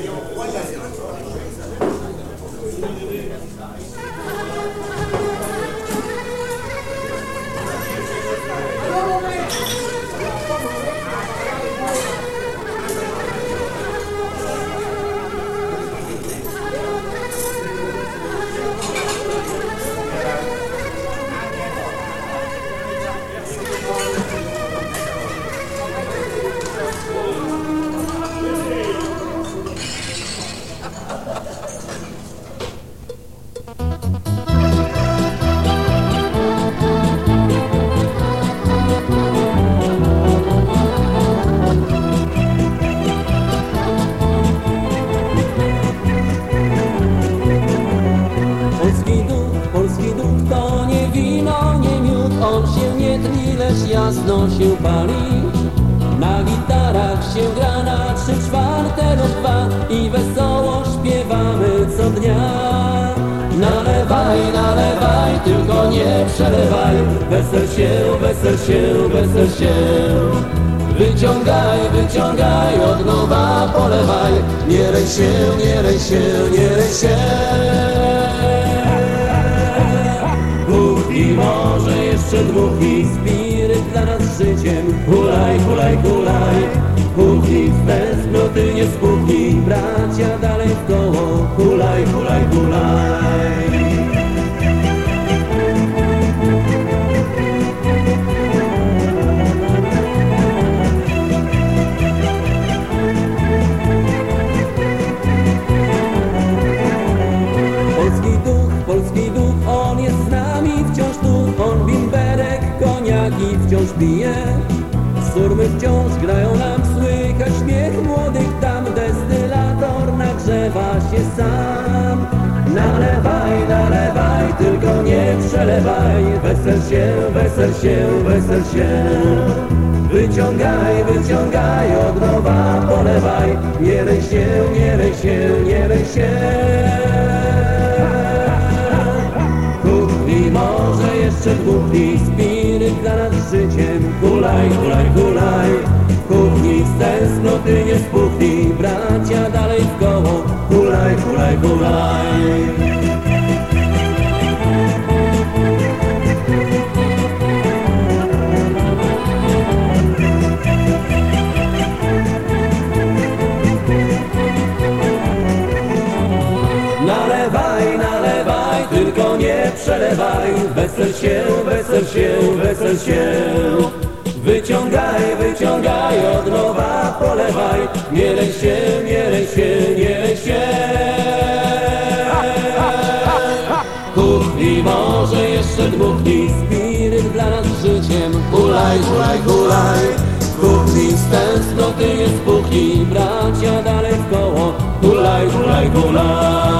Señor. On się nie tli, lecz jasno się pali. Na gitarach się gra na trzy czwarte lub dwa i wesoło śpiewamy co dnia. Nalewaj, nalewaj, tylko nie przelewaj, wesel się, wesel się, wesel się. Wyciągaj, wyciągaj, od nowa polewaj, nie rej się, nie rej się, nie rej się. Jeszcze dwóch i spiryt dla nas życiem. Hulaj, hulaj, hulaj. Puchnij z tęsknoty nie spuchnij Bracia dalej w koło. Hulaj, wciąż pije Surmy wciąż grają nam, słychać śmiech młodych dam Destylator nagrzewa się sam. Nalewaj, nalewaj, tylko nie przelewaj. Wesel się, wesel się, wesel się. Wyciągaj, wyciągaj, od nowa polewaj. Nie rej się, nie rej się, nie rej się. Kuchni może jeszcze dwóch i spiryt dla nas życiem. Hulaj, hulaj, hulaj. Kuchni z tęsknoty nie spuchni Bracia dalej w koło. Hulaj, hulaj, hulaj tylko nie przelewaj. Wesel się, wesel się, wesel się. Wyciągaj, wyciągaj, od nowa polewaj. Nie lej się, nie lej się, nie lej się. Kuchni może jeszcze dmuchnij Spiryt dla nas życiem. Hulaj, hulaj, hulaj. Kuchni z tęsknoty nie spuchnij Bracia dalej w koło. Hulaj, hulaj, hulaj